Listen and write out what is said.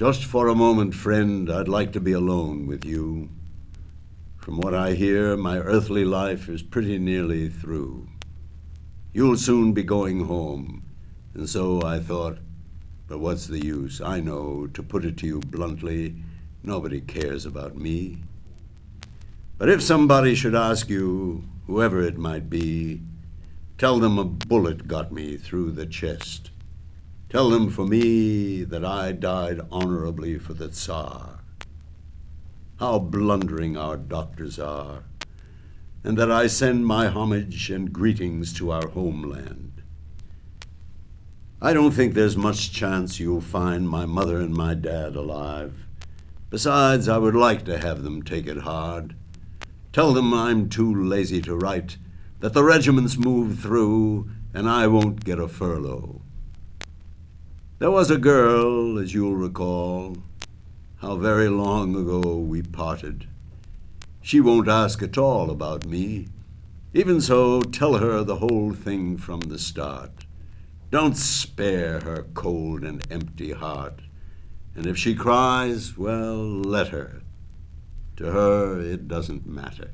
Just for a moment, friend, I'd like to be alone with you. From what I hear, my earthly life is pretty nearly through. You'll soon be going home, and so I thought, but what's the use? I know, to put it to you bluntly, nobody cares about me. But if somebody should ask you, whoever it might be, tell them a bullet got me through the chest. Tell them for me that I died honorably for the Tsar. How blundering our doctors are, and that I send my homage and greetings to our homeland. I don't think there's much chance you'll find my mother and my dad alive. Besides, I would like to have them take it hard. Tell them I'm too lazy to write, that the regiments move through, and I won't get a furlough. There was a girl, as you'll recall, how very long ago we parted. She won't ask at all about me. Even so, tell her the whole thing from the start. Don't spare her cold and empty heart. And if she cries, well, let her. To her, it doesn't matter.